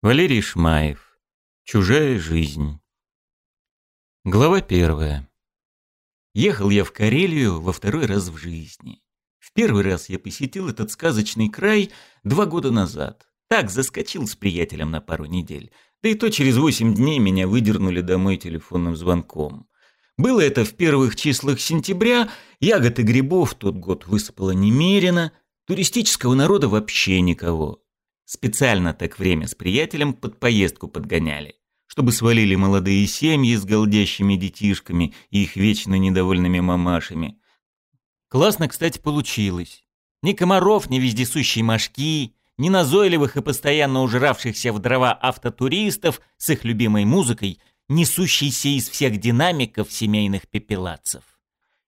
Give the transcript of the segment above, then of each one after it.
Валерий Шмаев. Чужая жизнь. Глава первая. Ехал я в Карелию во второй раз в жизни. В первый раз я посетил этот сказочный край два года назад. Так, заскочил с приятелем на пару недель. Да и то через восемь дней меня выдернули домой телефонным звонком. Было это в первых числах сентября, ягод и грибов тот год высыпало немерено, туристического народа вообще никого. Специально так время с приятелем под поездку подгоняли, чтобы свалили молодые семьи с голдящими детишками и их вечно недовольными мамашами. Классно, кстати, получилось. Ни комаров, ни вездесущей мошки, ни назойливых и постоянно ужравшихся в дрова автотуристов с их любимой музыкой, несущейся из всех динамиков семейных пепелацев.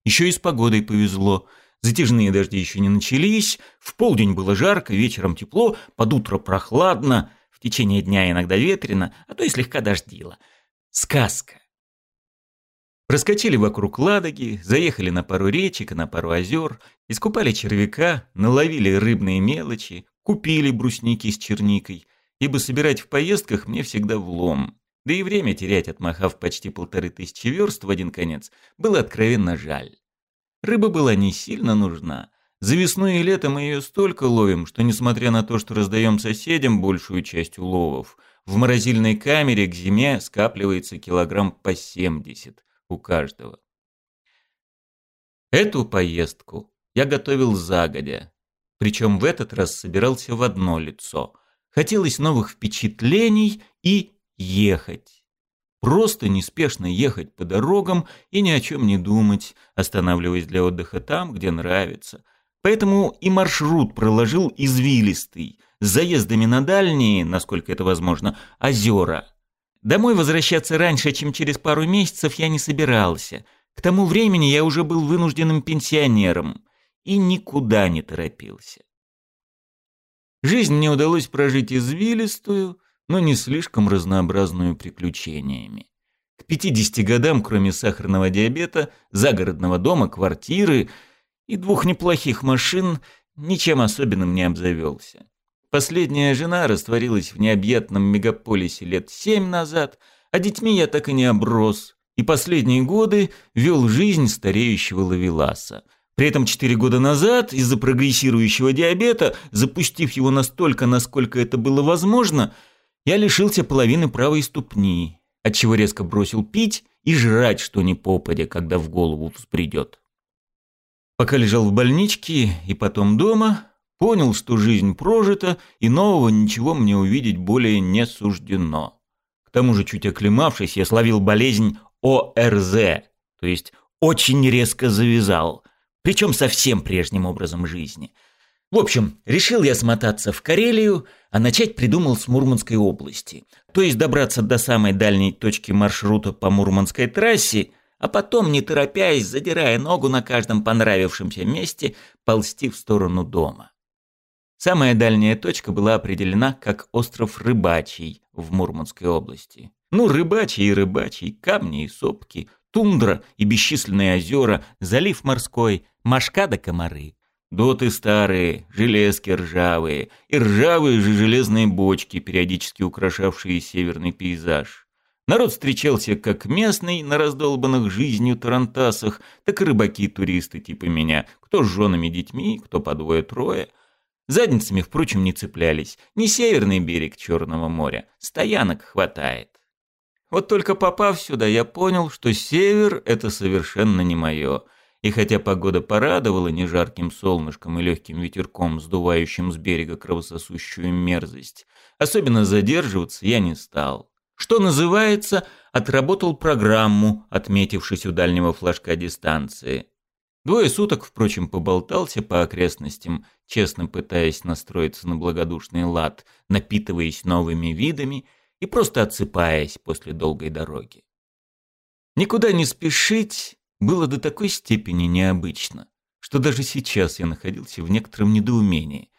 Еще и с погодой повезло – Затяжные дожди еще не начались, в полдень было жарко, вечером тепло, под утро прохладно, в течение дня иногда ветрено, а то и слегка дождило. Сказка. Проскочили вокруг Ладоги, заехали на пару речек на пару озер, искупали червяка, наловили рыбные мелочи, купили брусники с черникой, ибо собирать в поездках мне всегда влом. Да и время терять, отмахав почти полторы тысячи верст в один конец, было откровенно жаль. Рыба была не сильно нужна. За весну и лето мы ее столько ловим, что, несмотря на то, что раздаем соседям большую часть уловов, в морозильной камере к зиме скапливается килограмм по 70 у каждого. Эту поездку я готовил загодя. Причем в этот раз собирался в одно лицо. Хотелось новых впечатлений и ехать. Просто неспешно ехать по дорогам и ни о чем не думать, останавливаясь для отдыха там, где нравится. Поэтому и маршрут проложил извилистый, с заездами на дальние, насколько это возможно, озера. Домой возвращаться раньше, чем через пару месяцев, я не собирался. К тому времени я уже был вынужденным пенсионером и никуда не торопился. Жизнь мне удалось прожить извилистую – но не слишком разнообразную приключениями. К 50 годам, кроме сахарного диабета, загородного дома, квартиры и двух неплохих машин, ничем особенным не обзавелся. Последняя жена растворилась в необъятном мегаполисе лет семь назад, а детьми я так и не оброс, и последние годы вел жизнь стареющего лавеласа – при этом 4 года назад, из-за прогрессирующего диабета, запустив его настолько, насколько это было возможно, я лишился половины правой ступни, отчего резко бросил пить и жрать что ни попадя, когда в голову придет. Пока лежал в больничке и потом дома, понял, что жизнь прожита и нового ничего мне увидеть более не суждено. К тому же, чуть оклемавшись, я словил болезнь ОРЗ, то есть очень резко завязал, причем совсем прежним образом жизни – в общем, решил я смотаться в Карелию, а начать придумал с Мурманской области. То есть добраться до самой дальней точки маршрута по Мурманской трассе, а потом, не торопясь, задирая ногу на каждом понравившемся месте, ползти в сторону дома. Самая дальняя точка была определена как остров Рыбачий в Мурманской области. Ну, рыбачий и рыбачий, камни и сопки, тундра и бесчисленные озера, залив морской, машка да комары – Доты старые, железки ржавые и ржавые же железные бочки, периодически украшавшие северный пейзаж. Народ встречался как местный на раздолбанных жизнью тарантасах, так и рыбаки-туристы типа меня, кто с женами детьми, кто по двое-трое. Задницами, впрочем, не цеплялись. Не северный берег Черного моря, стоянок хватает. Вот только попав сюда, я понял, что север – это совершенно не мое – и хотя погода порадовала не жарким солнышком и легким ветерком, сдувающим с берега кровососущую мерзость, особенно задерживаться я не стал. Что называется, отработал программу, отметившись у дальнего флажка дистанции. Двое суток, впрочем, поболтался по окрестностям, честно пытаясь настроиться на благодушный лад, напитываясь новыми видами и просто отсыпаясь после долгой дороги. Никуда не спешить, было до такой степени необычно, что даже сейчас я находился в некотором недоумении.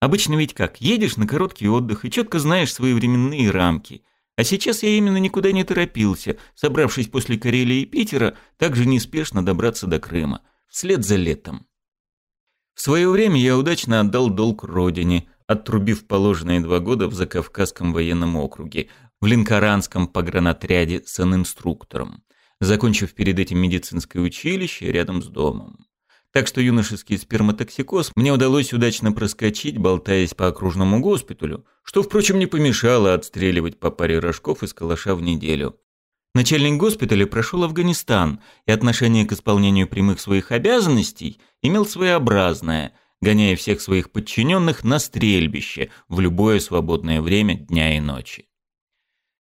Обычно ведь как, едешь на короткий отдых и четко знаешь свои временные рамки. А сейчас я именно никуда не торопился, собравшись после Карелии и Питера, также неспешно добраться до Крыма, вслед за летом. В свое время я удачно отдал долг родине, отрубив положенные два года в Закавказском военном округе, в Линкоранском погранотряде с инструктором закончив перед этим медицинское училище рядом с домом. Так что юношеский сперматоксикоз мне удалось удачно проскочить, болтаясь по окружному госпиталю, что, впрочем, не помешало отстреливать по паре рожков из калаша в неделю. Начальник госпиталя прошел Афганистан, и отношение к исполнению прямых своих обязанностей имел своеобразное, гоняя всех своих подчиненных на стрельбище в любое свободное время дня и ночи.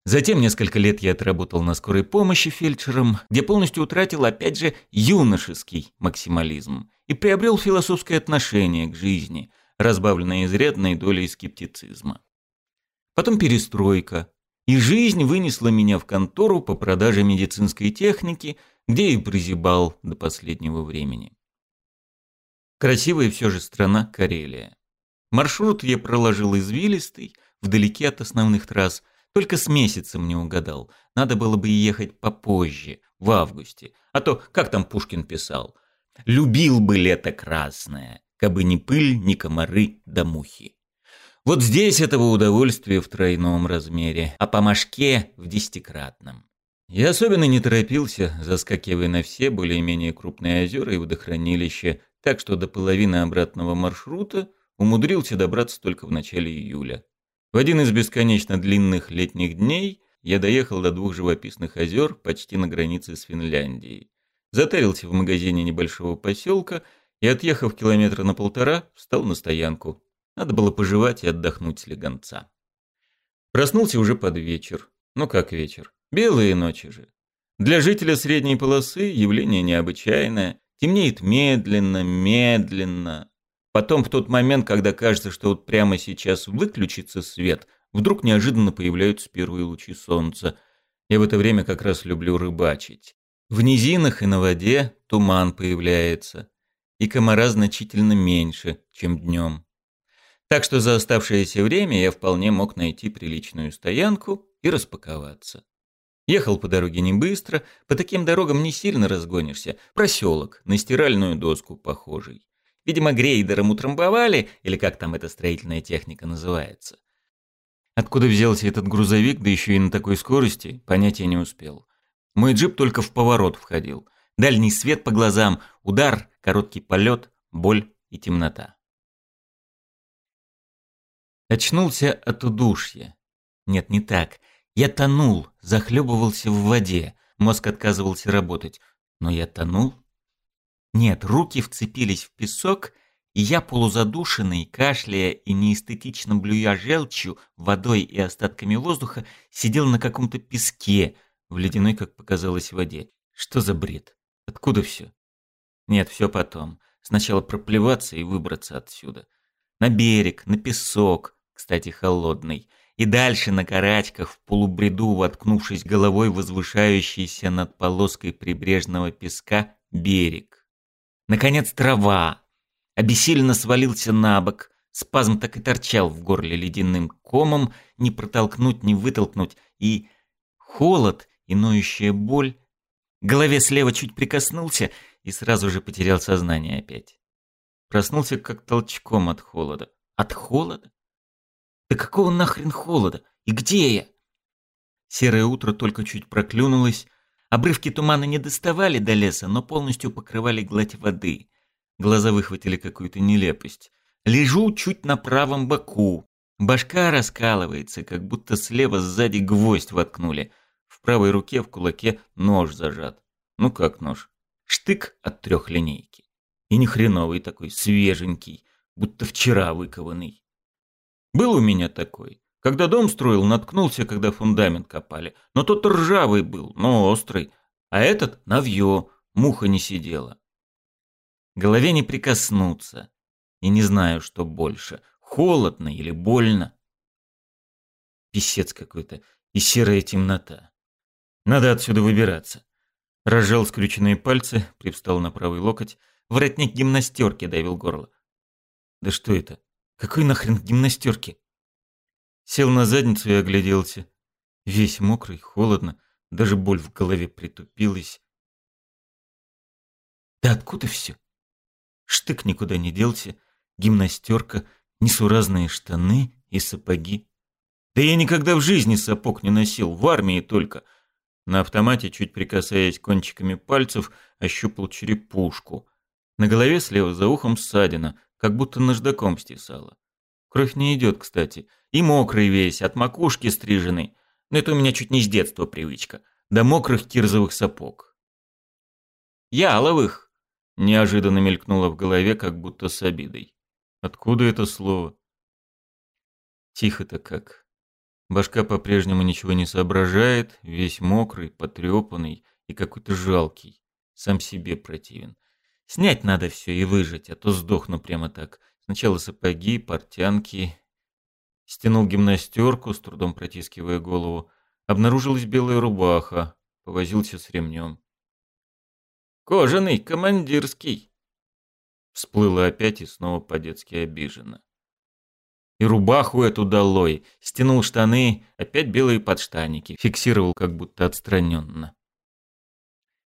Затем несколько лет я отработал на скорой помощи фельдшером, где полностью утратил, опять же, юношеский максимализм и приобрел философское отношение к жизни, разбавленное изрядной долей скептицизма. Потом перестройка, и жизнь вынесла меня в контору по продаже медицинской техники, где и прозябал до последнего времени. Красивая все же страна Карелия. Маршрут я проложил извилистый, вдалеке от основных трасс – только с месяцем не угадал. Надо было бы ехать попозже, в августе. А то, как там Пушкин писал, «Любил бы лето красное, кабы ни пыль, ни комары да мухи». Вот здесь этого удовольствия в тройном размере, а по мошке в десятикратном. Я особенно не торопился, заскакивая на все более-менее крупные озера и водохранилища, так что до половины обратного маршрута умудрился добраться только в начале июля. В один из бесконечно длинных летних дней я доехал до двух живописных озер почти на границе с Финляндией. Затарился в магазине небольшого поселка и, отъехав километра на полтора, встал на стоянку. Надо было пожевать и отдохнуть слегонца. Проснулся уже под вечер. Ну как вечер? Белые ночи же. Для жителя средней полосы явление необычайное. Темнеет медленно, медленно. Потом, в тот момент, когда кажется, что вот прямо сейчас выключится свет, вдруг неожиданно появляются первые лучи солнца. Я в это время как раз люблю рыбачить. В низинах и на воде туман появляется, и комара значительно меньше, чем днем. Так что за оставшееся время я вполне мог найти приличную стоянку и распаковаться. Ехал по дороге не быстро, по таким дорогам не сильно разгонишься, проселок, на стиральную доску похожий. Видимо, грейдером утрамбовали, или как там эта строительная техника называется. Откуда взялся этот грузовик, да еще и на такой скорости, понятия не успел. Мой джип только в поворот входил. Дальний свет по глазам, удар, короткий полет, боль и темнота. Очнулся от удушья. Нет, не так. Я тонул, захлебывался в воде. Мозг отказывался работать. Но я тонул. Нет, руки вцепились в песок, и я, полузадушенный, кашляя и неэстетично блюя желчью, водой и остатками воздуха, сидел на каком-то песке, в ледяной, как показалось, воде. Что за бред? Откуда все? Нет, все потом. Сначала проплеваться и выбраться отсюда. На берег, на песок, кстати, холодный. И дальше на карачках, в полубреду, воткнувшись головой возвышающийся над полоской прибрежного песка, берег. Наконец трава. Обессиленно свалился на бок. Спазм так и торчал в горле ледяным комом, не протолкнуть, не вытолкнуть. И холод, и ноющая боль. Голове слева чуть прикоснулся и сразу же потерял сознание опять. Проснулся как толчком от холода. От холода? Да какого нахрен холода? И где я? Серое утро только чуть проклюнулось, Обрывки тумана не доставали до леса, но полностью покрывали гладь воды. Глаза выхватили какую-то нелепость. Лежу чуть на правом боку. Башка раскалывается, как будто слева сзади гвоздь воткнули. В правой руке в кулаке нож зажат. Ну как нож? Штык от трех линейки. И не хреновый такой, свеженький, будто вчера выкованный. Был у меня такой. Когда дом строил, наткнулся, когда фундамент копали. Но тот ржавый был, но острый. А этот — навье, муха не сидела. Голове не прикоснуться. И не знаю, что больше — холодно или больно. Песец какой-то и серая темнота. Надо отсюда выбираться. Разжал скрюченные пальцы, привстал на правый локоть. Воротник гимнастерки давил горло. Да что это? Какой нахрен гимнастерки? Сел на задницу и огляделся. Весь мокрый, холодно, даже боль в голове притупилась. Да откуда все? Штык никуда не делся, гимнастерка, несуразные штаны и сапоги. Да я никогда в жизни сапог не носил, в армии только. На автомате, чуть прикасаясь кончиками пальцев, ощупал черепушку. На голове слева за ухом ссадина, как будто наждаком стесала. Кровь не идет, кстати. И мокрый весь, от макушки стриженный. Но это у меня чуть не с детства привычка. До мокрых кирзовых сапог. «Яловых!» Неожиданно мелькнуло в голове, как будто с обидой. Откуда это слово? Тихо-то как. Башка по-прежнему ничего не соображает, весь мокрый, потрепанный и какой-то жалкий. Сам себе противен. Снять надо все и выжить, а то сдохну прямо так. Сначала сапоги, портянки. Стянул гимнастерку, с трудом протискивая голову. Обнаружилась белая рубаха. Повозился с ремнем. «Кожаный, командирский!» Всплыла опять и снова по-детски обиженно. И рубаху эту долой. Стянул штаны, опять белые подштаники. Фиксировал как будто отстраненно.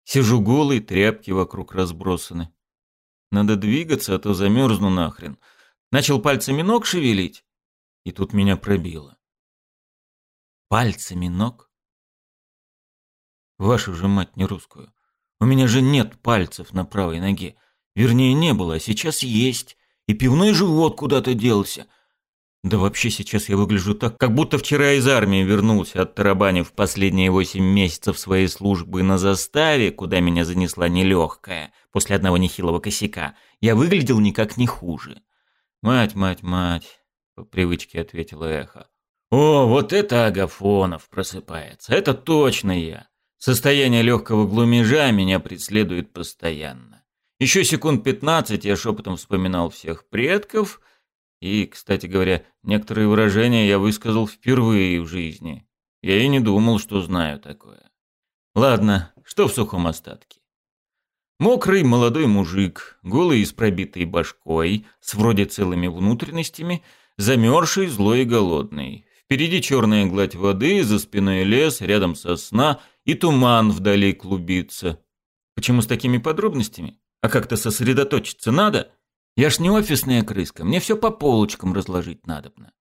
Сижу голый, тряпки вокруг разбросаны. Надо двигаться, а то замерзну нахрен. Начал пальцами ног шевелить, и тут меня пробило. Пальцами ног? Вашу же мать не русскую. У меня же нет пальцев на правой ноге. Вернее, не было, а сейчас есть. И пивной живот куда-то делся. Да вообще сейчас я выгляжу так, как будто вчера из армии вернулся, оттарабанив последние восемь месяцев своей службы на заставе, куда меня занесла нелегкая, после одного нехилого косяка. Я выглядел никак не хуже. «Мать, мать, мать», — по привычке ответила эхо. «О, вот это Агафонов просыпается. Это точно я. Состояние легкого глумежа меня преследует постоянно. Еще секунд пятнадцать я шепотом вспоминал всех предков — и, кстати говоря, некоторые выражения я высказал впервые в жизни. Я и не думал, что знаю такое. Ладно, что в сухом остатке? Мокрый молодой мужик, голый и с пробитой башкой, с вроде целыми внутренностями, замерзший, злой и голодный. Впереди черная гладь воды, за спиной лес, рядом сосна и туман вдали клубится. Почему с такими подробностями? А как-то сосредоточиться надо – я ж не офисная крыска, мне все по полочкам разложить надобно.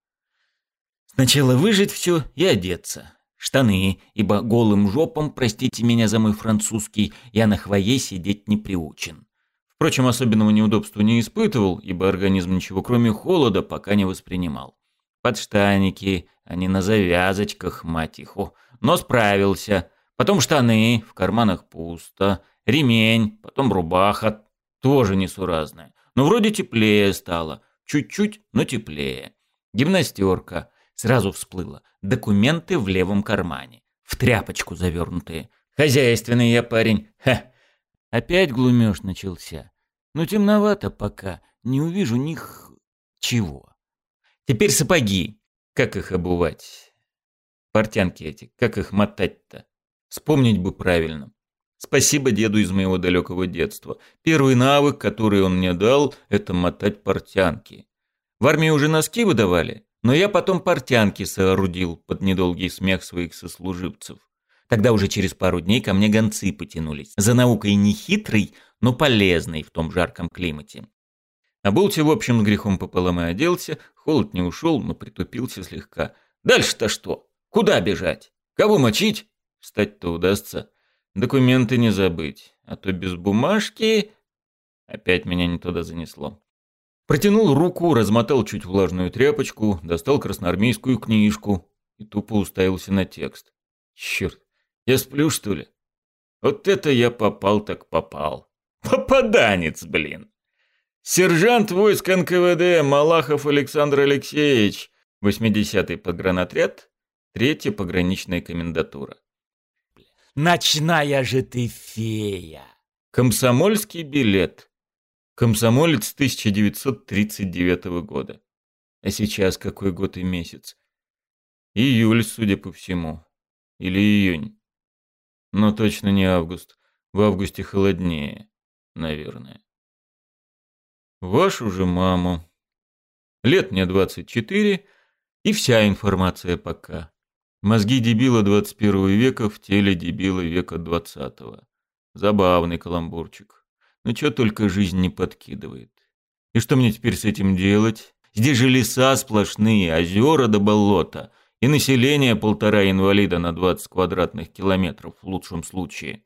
Сначала выжить все и одеться. Штаны, ибо голым жопом, простите меня за мой французский, я на хвое сидеть не приучен. Впрочем, особенного неудобства не испытывал, ибо организм ничего кроме холода пока не воспринимал. Под Подштаники, они а на завязочках, мать их, о, но справился. Потом штаны, в карманах пусто, ремень, потом рубаха, тоже несуразная. Ну вроде теплее стало. Чуть-чуть, но теплее. Гимнастерка. Сразу всплыла. Документы в левом кармане. В тряпочку завернутые. Хозяйственный я парень. Ха. Опять глумеж начался. Но темновато пока. Не увижу них... чего. Теперь сапоги. Как их обувать? Портянки эти. Как их мотать-то? Вспомнить бы правильно. Спасибо деду из моего далекого детства. Первый навык, который он мне дал, это мотать портянки. В армии уже носки выдавали, но я потом портянки соорудил под недолгий смех своих сослуживцев. Тогда уже через пару дней ко мне гонцы потянулись. За наукой нехитрой, но полезной в том жарком климате. А Обулся, в общем, с грехом пополам и оделся. Холод не ушел, но притупился слегка. Дальше-то что? Куда бежать? Кого мочить? Встать-то удастся. Документы не забыть, а то без бумажки... Опять меня не туда занесло. Протянул руку, размотал чуть влажную тряпочку, достал красноармейскую книжку и тупо уставился на текст. Черт, я сплю, что ли? Вот это я попал так попал. Попаданец, блин! Сержант войск НКВД Малахов Александр Алексеевич, 80-й погранотряд, 3-я пограничная комендатура. Ночная же ты фея!» Комсомольский билет. Комсомолец 1939 года. А сейчас какой год и месяц? Июль, судя по всему. Или июнь. Но точно не август. В августе холоднее, наверное. Вашу же маму. Лет мне 24, и вся информация пока. Мозги дебила 21 века в теле дебила века 20 -го. Забавный каламбурчик. Ну Но что только жизнь не подкидывает. И что мне теперь с этим делать? Здесь же леса сплошные, озера до болота. И население полтора инвалида на 20 квадратных километров в лучшем случае.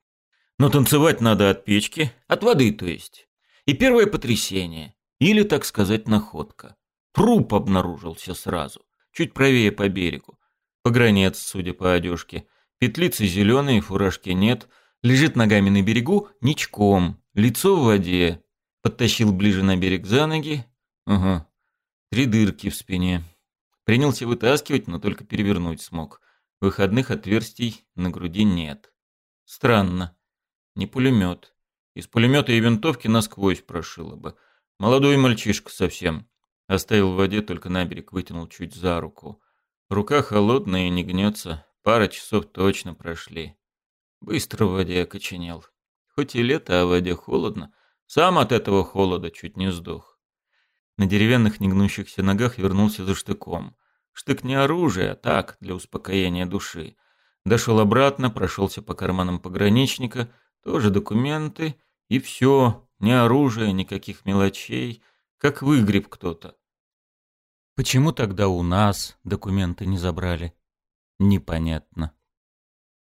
Но танцевать надо от печки, от воды то есть. И первое потрясение, или, так сказать, находка. Труп обнаружился сразу, чуть правее по берегу. Погранец, судя по одежке. Петлицы зеленые, фуражки нет. Лежит ногами на берегу, ничком. Лицо в воде. Подтащил ближе на берег за ноги. Ага. Три дырки в спине. Принялся вытаскивать, но только перевернуть смог. Выходных отверстий на груди нет. Странно. Не пулемет. Из пулемета и винтовки насквозь прошило бы. Молодой мальчишка совсем. Оставил в воде, только на берег вытянул чуть за руку. Рука холодная и не гнется. Пара часов точно прошли. Быстро в воде окоченел. Хоть и лето, а в воде холодно. Сам от этого холода чуть не сдох. На деревянных негнущихся ногах вернулся за штыком. Штык не оружие, а так, для успокоения души. Дошел обратно, прошелся по карманам пограничника, тоже документы, и все, ни оружия, никаких мелочей, как выгреб кто-то. Почему тогда у нас документы не забрали? Непонятно.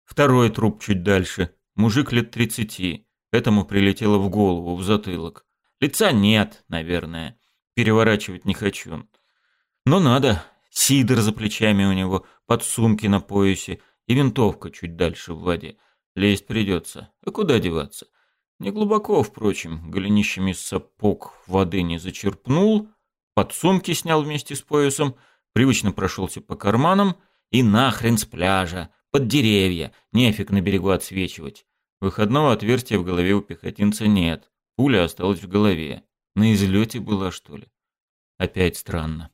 Второй труп чуть дальше. Мужик лет тридцати. Этому прилетело в голову, в затылок. Лица нет, наверное. Переворачивать не хочу. Но надо. Сидор за плечами у него, под сумки на поясе и винтовка чуть дальше в воде. Лезть придется. А куда деваться? Неглубоко, впрочем, голенищами сапог воды не зачерпнул, под сумки снял вместе с поясом, привычно прошелся по карманам и нахрен с пляжа, под деревья, нефиг на берегу отсвечивать. Выходного отверстия в голове у пехотинца нет, пуля осталась в голове. На излете была, что ли? Опять странно.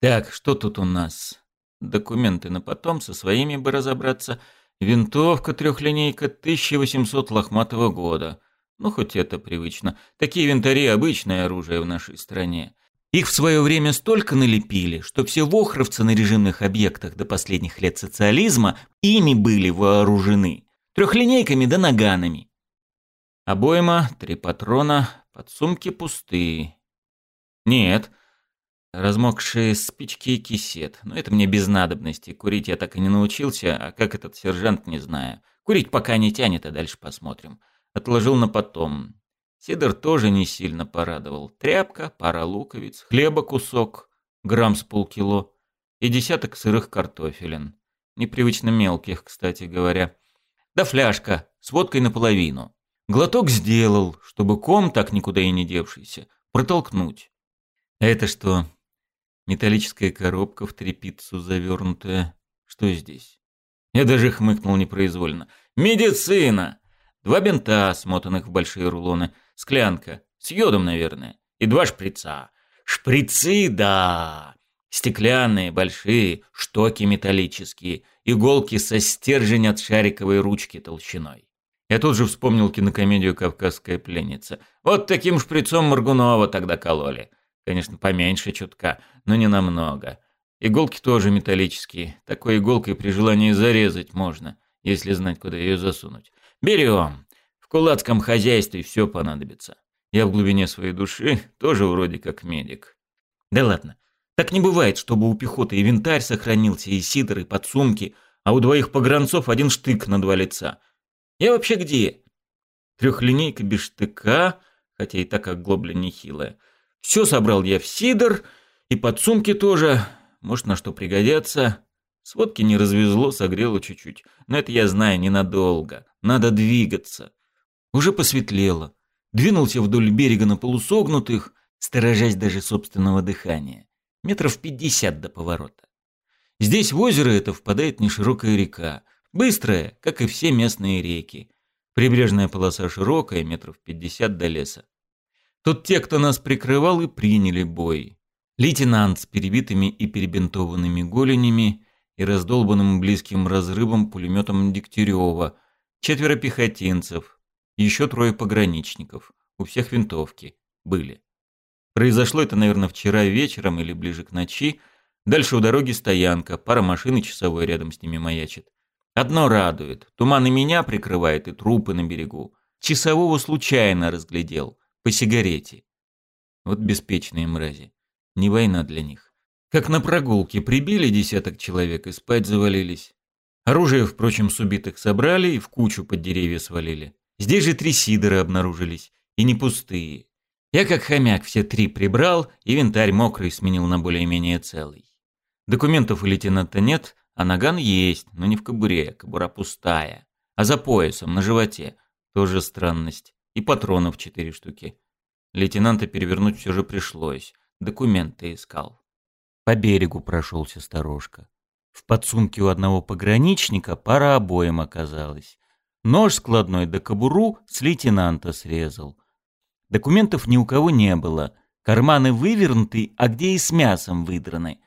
Так, что тут у нас? Документы на потом, со своими бы разобраться. Винтовка трехлинейка 1800 лохматого года. Ну, хоть это привычно. Такие винтари – обычное оружие в нашей стране. Их в свое время столько налепили, что все вохровцы на режимных объектах до последних лет социализма ими были вооружены. Трехлинейками да наганами. Обойма, три патрона, подсумки пустые. Нет, размокшие спички и кисет. Но это мне без надобности. Курить я так и не научился, а как этот сержант, не знаю. Курить пока не тянет, а дальше посмотрим. Отложил на потом. Сидор тоже не сильно порадовал. Тряпка, пара луковиц, хлеба кусок, грамм с полкило и десяток сырых картофелин. Непривычно мелких, кстати говоря. Да фляжка с водкой наполовину. Глоток сделал, чтобы ком, так никуда и не девшийся, протолкнуть. Это что? Металлическая коробка в трепицу завернутая. Что здесь? Я даже хмыкнул непроизвольно. Медицина! Два бинта, смотанных в большие рулоны, Склянка. С йодом, наверное. И два шприца. Шприцы, да! Стеклянные, большие, штоки металлические, иголки со стержень от шариковой ручки толщиной. Я тут же вспомнил кинокомедию «Кавказская пленница». Вот таким шприцом Моргунова тогда кололи. Конечно, поменьше чутка, но не намного. Иголки тоже металлические. Такой иголкой при желании зарезать можно, если знать, куда ее засунуть. Берем. В кулацком хозяйстве все понадобится. Я в глубине своей души тоже вроде как медик. Да ладно. Так не бывает, чтобы у пехоты и винтарь сохранился, и сидоры, и подсумки, а у двоих погранцов один штык на два лица. Я вообще где? Трехлинейка без штыка, хотя и так как глобля нехилая. Все собрал я в сидор, и подсумки тоже. Может, на что пригодятся. Сводки не развезло, согрело чуть-чуть. Но это я знаю ненадолго. Надо двигаться. Уже посветлело. Двинулся вдоль берега на полусогнутых, сторожась даже собственного дыхания. Метров пятьдесят до поворота. Здесь в озеро это впадает неширокая река. Быстрая, как и все местные реки. Прибрежная полоса широкая, метров пятьдесят до леса. Тут те, кто нас прикрывал, и приняли бой. Лейтенант с перебитыми и перебинтованными голенями и раздолбанным близким разрывом пулеметом Дегтярева, четверо пехотинцев, еще трое пограничников. У всех винтовки. Были. Произошло это, наверное, вчера вечером или ближе к ночи. Дальше у дороги стоянка, пара машин и часовой рядом с ними маячит. Одно радует. Туман и меня прикрывает, и трупы на берегу. Часового случайно разглядел. По сигарете. Вот беспечные мрази. Не война для них. Как на прогулке прибили десяток человек и спать завалились. Оружие, впрочем, с убитых собрали и в кучу под деревья свалили. Здесь же три сидора обнаружились, и не пустые. Я как хомяк все три прибрал, и винтарь мокрый сменил на более-менее целый. Документов у лейтенанта нет, а наган есть, но не в кобуре, кобура пустая. А за поясом, на животе. Тоже странность. И патронов четыре штуки. Лейтенанта перевернуть все же пришлось. Документы искал. По берегу прошелся сторожка. В подсумке у одного пограничника пара обоим оказалась. Нож складной до кобуру с лейтенанта срезал. Документов ни у кого не было. Карманы вывернуты, а где и с мясом выдраны.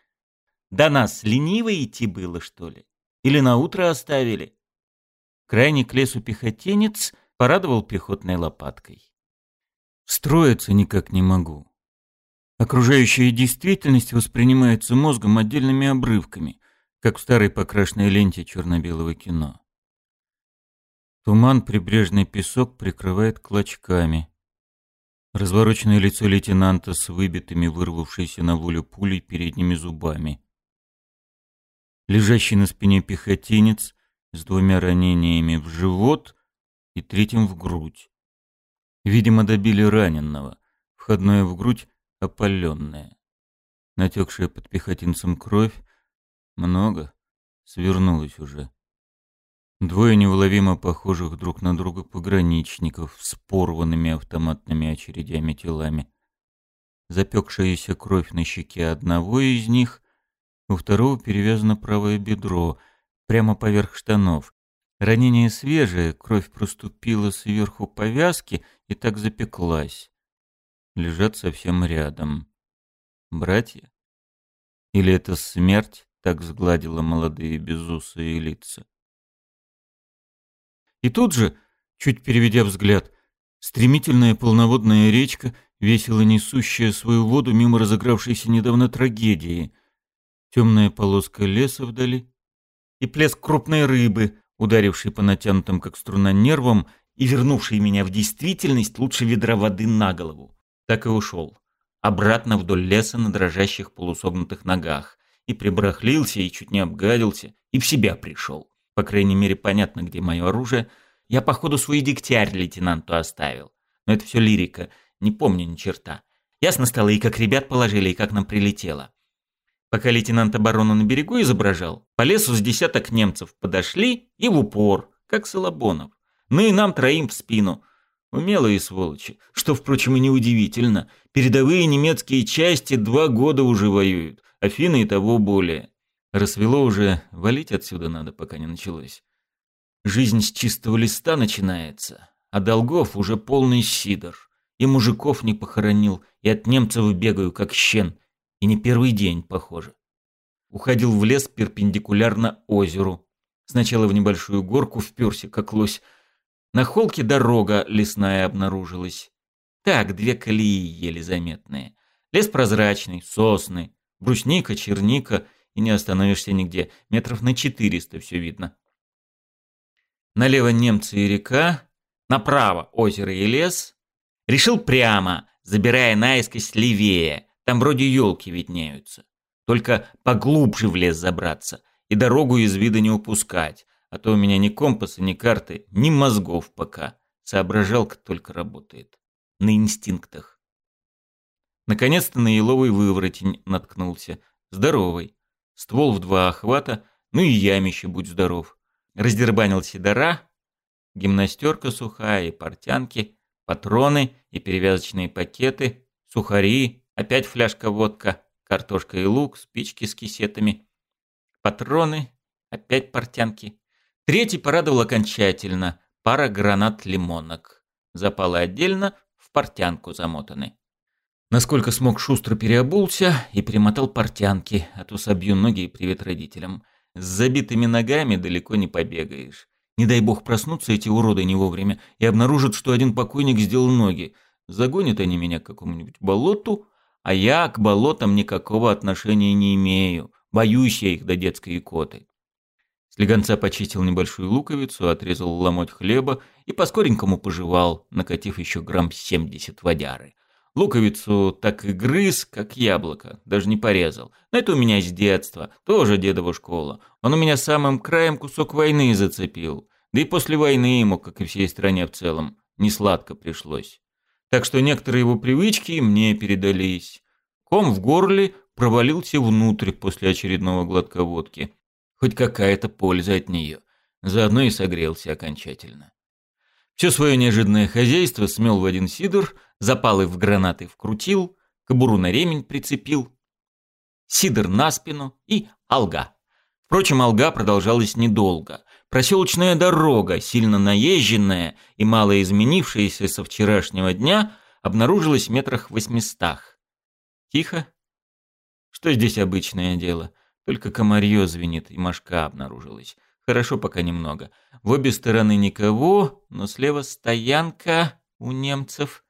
До нас лениво идти было, что ли? Или на утро оставили? Крайний к лесу пехотенец порадовал пехотной лопаткой. Строиться никак не могу. Окружающая действительность воспринимается мозгом отдельными обрывками, как в старой покрашенной ленте черно-белого кино. Туман прибрежный песок прикрывает клочками. Развороченное лицо лейтенанта с выбитыми, вырвавшейся на волю пулей передними зубами. Лежащий на спине пехотинец с двумя ранениями в живот и третьим в грудь. Видимо, добили раненого. входное в грудь опаленное. Натекшая под пехотинцем кровь много свернулась уже. Двое неуловимо похожих друг на друга пограничников с порванными автоматными очередями телами. Запекшаяся кровь на щеке одного из них, у второго перевязано правое бедро, прямо поверх штанов. Ранение свежее, кровь проступила сверху повязки и так запеклась. Лежат совсем рядом. Братья? Или это смерть так сгладила молодые безусые лица? И тут же, чуть переведя взгляд, стремительная полноводная речка, весело несущая свою воду мимо разыгравшейся недавно трагедии, темная полоска леса вдали и плеск крупной рыбы, ударивший по натянутым, как струна, нервам и вернувший меня в действительность лучше ведра воды на голову. Так и ушел. Обратно вдоль леса на дрожащих полусогнутых ногах. И прибрахлился, и чуть не обгадился, и в себя пришел. По крайней мере, понятно, где мое оружие. Я, походу, свой дегтярь лейтенанту оставил. Но это все лирика. Не помню ни черта. Ясно стало и как ребят положили, и как нам прилетело. Пока лейтенант оборону на берегу изображал, по лесу с десяток немцев подошли и в упор, как Солобонов. Ну и нам троим в спину. Умелые сволочи, что, впрочем, и неудивительно. Передовые немецкие части два года уже воюют, Афины и того более. Рассвело уже, валить отсюда надо, пока не началось. Жизнь с чистого листа начинается, а долгов уже полный сидор. И мужиков не похоронил, и от немцев бегаю, как щен. И не первый день, похоже. Уходил в лес перпендикулярно озеру. Сначала в небольшую горку вперся, как лось. На холке дорога лесная обнаружилась. Так, две колеи еле заметные. Лес прозрачный, сосны, брусника, черника и не остановишься нигде. Метров на 400 все видно. Налево немцы и река, направо озеро и лес. Решил прямо, забирая наискось левее. Там вроде елки виднеются. Только поглубже в лес забраться и дорогу из вида не упускать. А то у меня ни компаса, ни карты, ни мозгов пока. Соображалка только работает. На инстинктах. Наконец-то на еловый выворотень наткнулся. Здоровый ствол в два охвата, ну и ямище, будь здоров. Раздербанил седора, гимнастерка сухая и портянки, патроны и перевязочные пакеты, сухари, опять фляжка водка, картошка и лук, спички с кисетами, патроны, опять портянки. Третий порадовал окончательно, пара гранат-лимонок. Запалы отдельно, в портянку замотаны. Насколько смог, шустро переобулся и примотал портянки, а то собью ноги и привет родителям. С забитыми ногами далеко не побегаешь. Не дай бог проснутся эти уроды не вовремя и обнаружат, что один покойник сделал ноги. Загонят они меня к какому-нибудь болоту, а я к болотам никакого отношения не имею. Боюсь я их до детской икоты. Слегонца почистил небольшую луковицу, отрезал ломоть хлеба и поскоренькому пожевал, накатив еще грамм семьдесят водяры. Луковицу так и грыз, как яблоко, даже не порезал. Но это у меня с детства, тоже дедова школа. Он у меня самым краем кусок войны зацепил. Да и после войны ему, как и всей стране в целом, не сладко пришлось. Так что некоторые его привычки мне передались. Ком в горле провалился внутрь после очередного глотка водки. Хоть какая-то польза от нее. Заодно и согрелся окончательно. Все свое неожиданное хозяйство смел в один сидр – запалы в гранаты вкрутил, кобуру на ремень прицепил, сидр на спину и алга. Впрочем, алга продолжалась недолго. Проселочная дорога, сильно наезженная и мало изменившаяся со вчерашнего дня, обнаружилась в метрах восьмистах. Тихо. Что здесь обычное дело? Только комарье звенит, и мошка обнаружилась. Хорошо пока немного. В обе стороны никого, но слева стоянка у немцев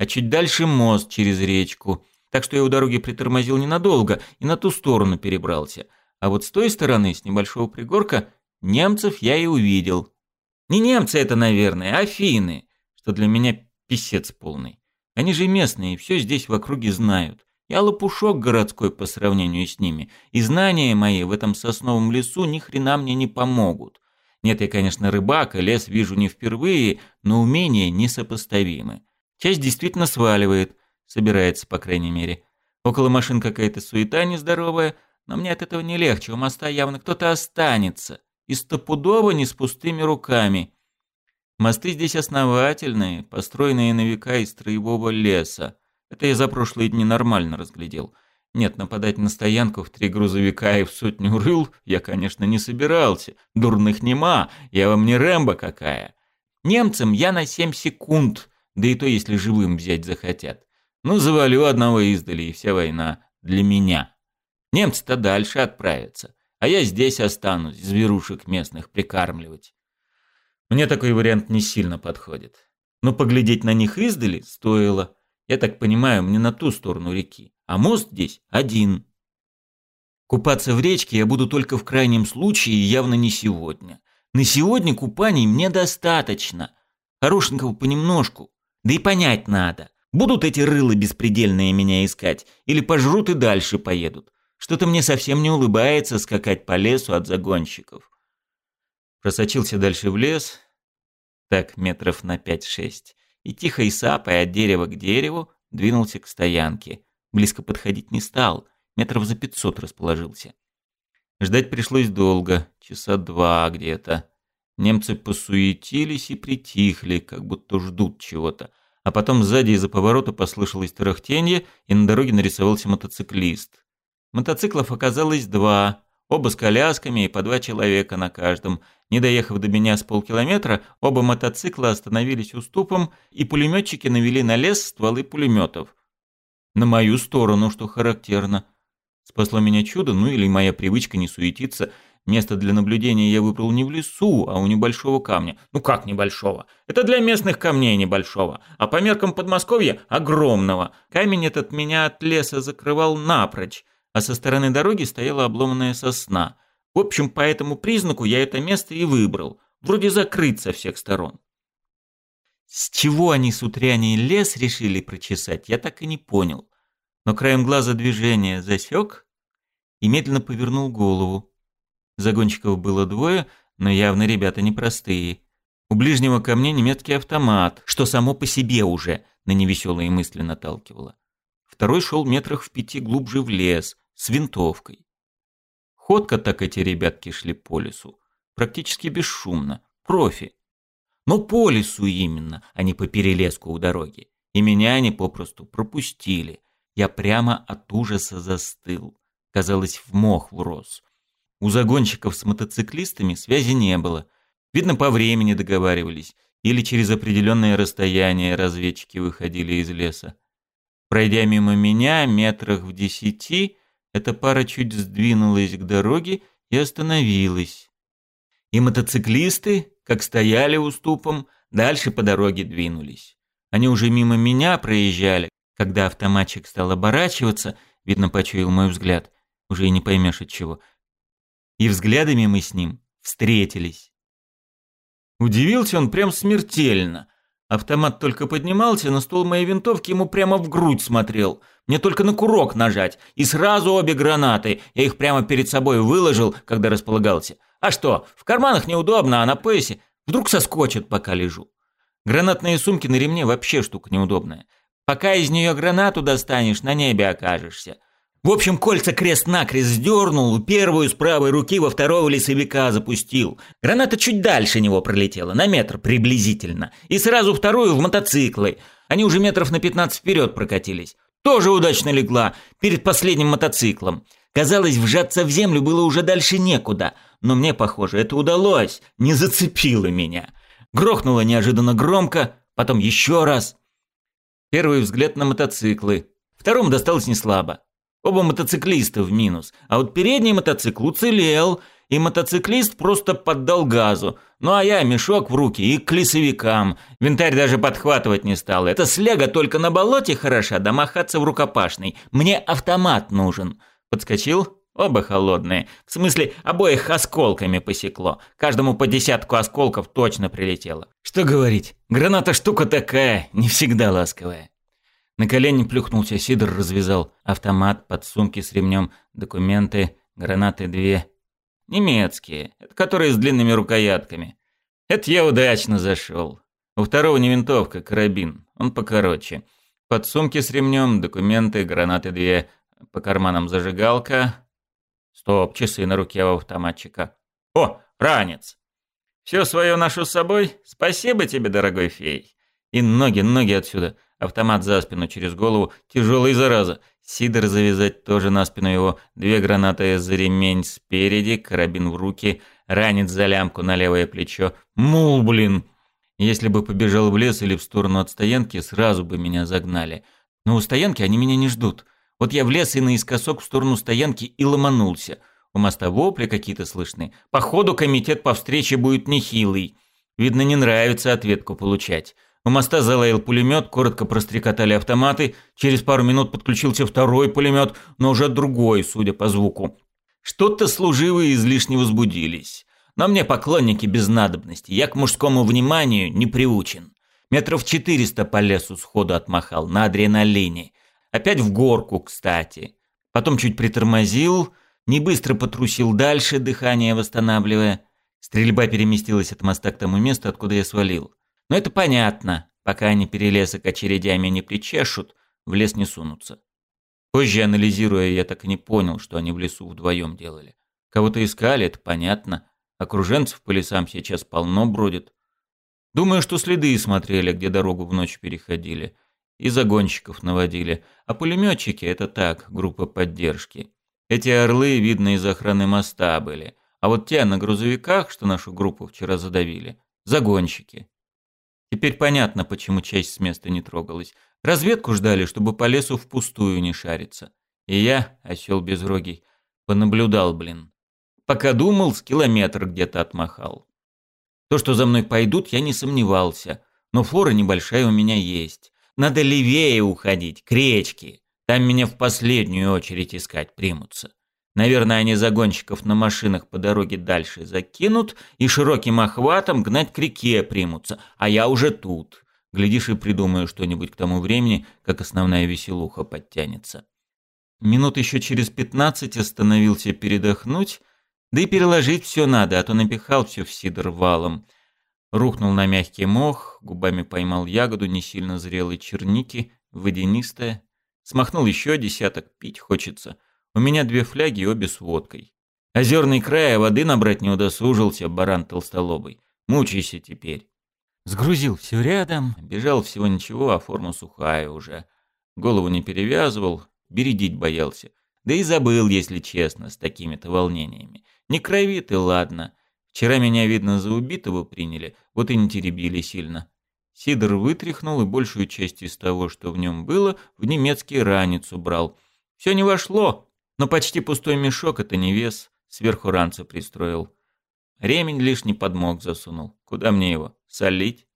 а чуть дальше мост через речку. Так что я у дороги притормозил ненадолго и на ту сторону перебрался. А вот с той стороны, с небольшого пригорка, немцев я и увидел. Не немцы это, наверное, а финны, что для меня писец полный. Они же местные, все здесь в округе знают. Я лопушок городской по сравнению с ними, и знания мои в этом сосновом лесу ни хрена мне не помогут. Нет, я, конечно, рыбак, и лес вижу не впервые, но умения несопоставимы. Часть действительно сваливает, собирается, по крайней мере. Около машин какая-то суета нездоровая, но мне от этого не легче. У моста явно кто-то останется. И стопудово не с пустыми руками. Мосты здесь основательные, построенные на века из троевого леса. Это я за прошлые дни нормально разглядел. Нет, нападать на стоянку в три грузовика и в сотню рыл я, конечно, не собирался. Дурных нема, я вам не Рэмбо какая. Немцам я на семь секунд – да и то, если живым взять захотят. Ну, завалю одного издали, и вся война для меня. Немцы-то дальше отправятся, а я здесь останусь, зверушек местных прикармливать. Мне такой вариант не сильно подходит. Но поглядеть на них издали стоило. Я так понимаю, мне на ту сторону реки, а мост здесь один. Купаться в речке я буду только в крайнем случае и явно не сегодня. На сегодня купаний мне достаточно. Хорошенького понемножку. Да и понять надо, будут эти рылы беспредельные меня искать, или пожрут и дальше поедут. Что-то мне совсем не улыбается скакать по лесу от загонщиков. Просочился дальше в лес, так метров на пять-шесть, и тихо и сапой от дерева к дереву двинулся к стоянке. Близко подходить не стал, метров за пятьсот расположился. Ждать пришлось долго, часа два где-то. Немцы посуетились и притихли, как будто ждут чего-то. А потом сзади из-за поворота послышалось тарахтенье, и на дороге нарисовался мотоциклист. Мотоциклов оказалось два, оба с колясками и по два человека на каждом. Не доехав до меня с полкилометра, оба мотоцикла остановились уступом, и пулеметчики навели на лес стволы пулеметов. На мою сторону, что характерно. Спасло меня чудо, ну или моя привычка не суетиться – Место для наблюдения я выбрал не в лесу, а у небольшого камня. Ну как небольшого? Это для местных камней небольшого, а по меркам Подмосковья – огромного. Камень этот меня от леса закрывал напрочь, а со стороны дороги стояла обломанная сосна. В общем, по этому признаку я это место и выбрал. Вроде закрыть со всех сторон. С чего они с утряней лес решили прочесать, я так и не понял. Но краем глаза движение засек и медленно повернул голову. Загонщиков было двое, но явно ребята непростые. У ближнего ко мне немецкий автомат, что само по себе уже на невеселые мысли наталкивало. Второй шел метрах в пяти глубже в лес, с винтовкой. Ходка так эти ребятки шли по лесу. Практически бесшумно. Профи. Но по лесу именно, а не по перелеску у дороги. И меня они попросту пропустили. Я прямо от ужаса застыл. Казалось, в мох врос. У загонщиков с мотоциклистами связи не было. Видно, по времени договаривались. Или через определенное расстояние разведчики выходили из леса. Пройдя мимо меня, метрах в десяти, эта пара чуть сдвинулась к дороге и остановилась. И мотоциклисты, как стояли уступом, дальше по дороге двинулись. Они уже мимо меня проезжали, когда автоматчик стал оборачиваться, видно, почуял мой взгляд, уже и не поймешь от чего, и взглядами мы с ним встретились. Удивился он прям смертельно. Автомат только поднимался, на ствол моей винтовки ему прямо в грудь смотрел. Мне только на курок нажать, и сразу обе гранаты. Я их прямо перед собой выложил, когда располагался. А что, в карманах неудобно, а на поясе вдруг соскочит, пока лежу. Гранатные сумки на ремне вообще штука неудобная. Пока из нее гранату достанешь, на небе окажешься. В общем, кольца крест-накрест дернул, первую с правой руки во второго лесовика запустил. Граната чуть дальше него пролетела, на метр приблизительно. И сразу вторую в мотоциклы. Они уже метров на 15 вперед прокатились. Тоже удачно легла, перед последним мотоциклом. Казалось, вжаться в землю было уже дальше некуда. Но мне, похоже, это удалось. Не зацепило меня. Грохнуло неожиданно громко, потом еще раз. Первый взгляд на мотоциклы. Второму досталось неслабо. Оба мотоциклиста в минус. А вот передний мотоцикл уцелел, и мотоциклист просто поддал газу. Ну а я мешок в руки и к лесовикам. Винтарь даже подхватывать не стал. Это слега только на болоте хороша, да махаться в рукопашной. Мне автомат нужен. Подскочил? Оба холодные. В смысле, обоих осколками посекло. Каждому по десятку осколков точно прилетело. Что говорить, граната штука такая, не всегда ласковая. На колени плюхнулся Сидор, развязал автомат, подсумки с ремнем, документы, гранаты две. Немецкие, это которые с длинными рукоятками. Это я удачно зашел. У второго не винтовка, а карабин, он покороче. Подсумки с ремнем, документы, гранаты две, по карманам зажигалка. Стоп, часы на руке у автоматчика. О, ранец! Все свое ношу с собой. Спасибо тебе, дорогой фей. И ноги, ноги отсюда. Автомат за спину, через голову. Тяжелый, зараза. Сидор завязать тоже на спину его. Две гранаты за ремень спереди, карабин в руки. ранец за лямку на левое плечо. Мул, блин. Если бы побежал в лес или в сторону от стоянки, сразу бы меня загнали. Но у стоянки они меня не ждут. Вот я влез и наискосок в сторону стоянки и ломанулся. У моста вопли какие-то слышны. Походу, комитет по встрече будет нехилый. Видно, не нравится ответку получать. У моста залаял пулемет, коротко прострекотали автоматы. Через пару минут подключился второй пулемет, но уже другой, судя по звуку. Что-то служивые излишне возбудились. Но мне поклонники без надобности. Я к мужскому вниманию не приучен. Метров четыреста по лесу сходу отмахал, на адреналине. Опять в горку, кстати. Потом чуть притормозил, не быстро потрусил дальше, дыхание восстанавливая. Стрельба переместилась от моста к тому месту, откуда я свалил. Но это понятно. Пока они перелесок очередями не причешут, в лес не сунутся. Позже, анализируя, я так и не понял, что они в лесу вдвоем делали. Кого-то искали, это понятно. Окруженцев по лесам сейчас полно бродит. Думаю, что следы смотрели, где дорогу в ночь переходили. И загонщиков наводили. А пулеметчики — это так, группа поддержки. Эти орлы, видно, из охраны моста были. А вот те на грузовиках, что нашу группу вчера задавили, загонщики. Теперь понятно, почему часть с места не трогалась. Разведку ждали, чтобы по лесу впустую не шариться. И я, осел безрогий, понаблюдал, блин. Пока думал, с километр где-то отмахал. То, что за мной пойдут, я не сомневался. Но флора небольшая у меня есть. Надо левее уходить, к речке. Там меня в последнюю очередь искать примутся. Наверное, они загонщиков на машинах по дороге дальше закинут и широким охватом гнать к реке примутся, а я уже тут. Глядишь и придумаю что-нибудь к тому времени, как основная веселуха подтянется. Минут еще через пятнадцать остановился передохнуть, да и переложить все надо, а то напихал все в сидор валом. Рухнул на мягкий мох, губами поймал ягоду не сильно зрелой черники, водянистая. Смахнул еще десяток, пить хочется — у меня две фляги и обе с водкой. Озерный край, а воды набрать не удосужился, баран толстолобый. Мучайся теперь. Сгрузил все рядом, бежал всего ничего, а форма сухая уже. Голову не перевязывал, бередить боялся. Да и забыл, если честно, с такими-то волнениями. Не крови ты, ладно. Вчера меня, видно, за убитого приняли, вот и не теребили сильно. Сидор вытряхнул и большую часть из того, что в нем было, в немецкий ранец убрал. Все не вошло, но почти пустой мешок — это не вес. Сверху ранца пристроил. Ремень лишний подмог засунул. Куда мне его? Солить?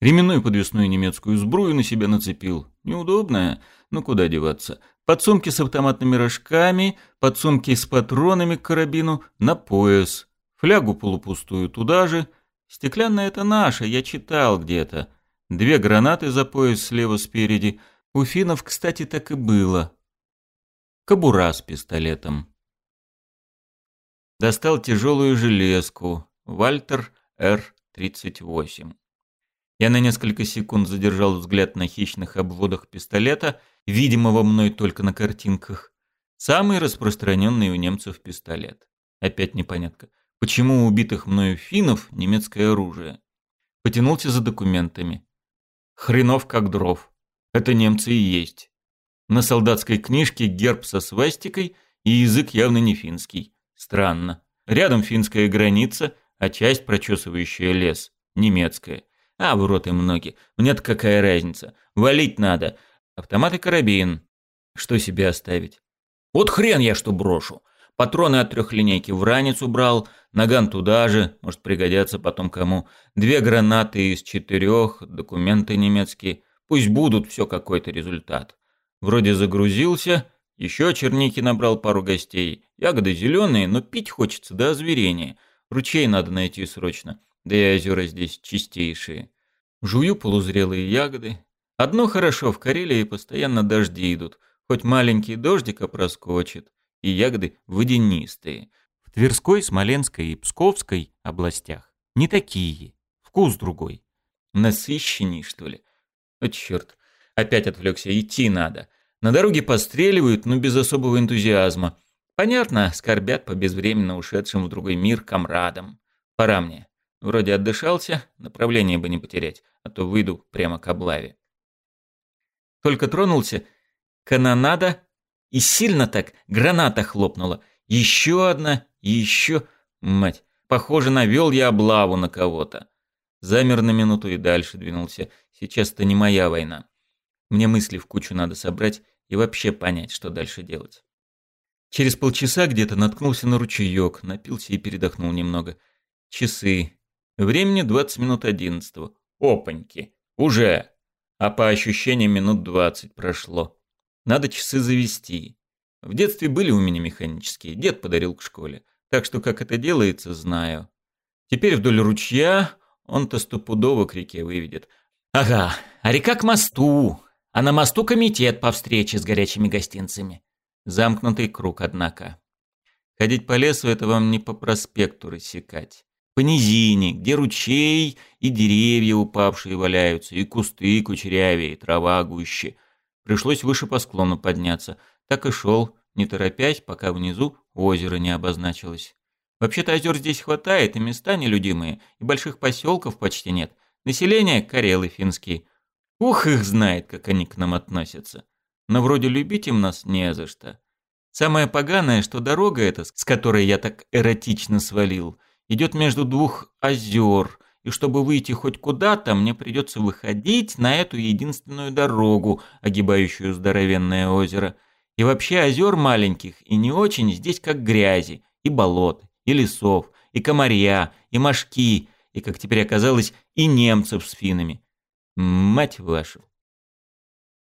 Ременную подвесную немецкую сбрую на себя нацепил. Неудобная, ну куда деваться. Подсумки с автоматными рожками, подсумки с патронами к карабину на пояс. Флягу полупустую туда же. Стеклянная это наша, я читал где-то. Две гранаты за пояс слева спереди. У финнов, кстати, так и было кобура с пистолетом. Достал тяжелую железку Вальтер Р-38. Я на несколько секунд задержал взгляд на хищных обводах пистолета, видимого мной только на картинках. Самый распространенный у немцев пистолет. Опять непонятно, почему у убитых мною финнов немецкое оружие. Потянулся за документами. Хренов как дров. Это немцы и есть. На солдатской книжке герб со свастикой и язык явно не финский. Странно. Рядом финская граница, а часть, прочесывающая лес, немецкая. А, в рот им ноги. Мне-то какая разница. Валить надо. Автомат и карабин. Что себе оставить? Вот хрен я что брошу. Патроны от трехлинейки в ранец убрал, наган туда же, может пригодятся потом кому. Две гранаты из четырех, документы немецкие. Пусть будут все какой-то результат. Вроде загрузился, еще черники набрал пару гостей. Ягоды зеленые, но пить хочется до озверения. Ручей надо найти срочно, да и озера здесь чистейшие. Жую полузрелые ягоды. Одно хорошо, в Карелии постоянно дожди идут. Хоть маленький дождик проскочит, и ягоды водянистые. В Тверской, Смоленской и Псковской областях не такие. Вкус другой. Насыщенней, что ли? О, черт. Опять отвлекся, идти надо. На дороге постреливают, но без особого энтузиазма. Понятно, скорбят по безвременно ушедшим в другой мир комрадам. Пора мне. Вроде отдышался, направление бы не потерять, а то выйду прямо к облаве. Только тронулся, канонада, и сильно так граната хлопнула. Еще одна, еще... Мать, похоже, навел я облаву на кого-то. Замер на минуту и дальше двинулся. Сейчас-то не моя война. Мне мысли в кучу надо собрать и вообще понять, что дальше делать. Через полчаса где-то наткнулся на ручеёк, напился и передохнул немного. Часы. Времени 20 минут 11. Опаньки. Уже. А по ощущениям минут 20 прошло. Надо часы завести. В детстве были у меня механические, дед подарил к школе. Так что как это делается, знаю. Теперь вдоль ручья он-то стопудово к реке выведет. Ага, а река к мосту, а на мосту комитет по встрече с горячими гостинцами. Замкнутый круг, однако. Ходить по лесу – это вам не по проспекту рассекать. По низине, где ручей и деревья упавшие валяются, и кусты кучерявее, и трава гуще. Пришлось выше по склону подняться. Так и шел, не торопясь, пока внизу озеро не обозначилось. Вообще-то озер здесь хватает, и места нелюдимые, и больших поселков почти нет. Население – карелы финские, Ух, их знает, как они к нам относятся. Но вроде любить им нас не за что. Самое поганое, что дорога эта, с которой я так эротично свалил, идет между двух озер, и чтобы выйти хоть куда-то, мне придется выходить на эту единственную дорогу, огибающую здоровенное озеро. И вообще озер маленьких и не очень здесь как грязи, и болот, и лесов, и комарья, и мошки, и, как теперь оказалось, и немцев с финами. Мать вашу.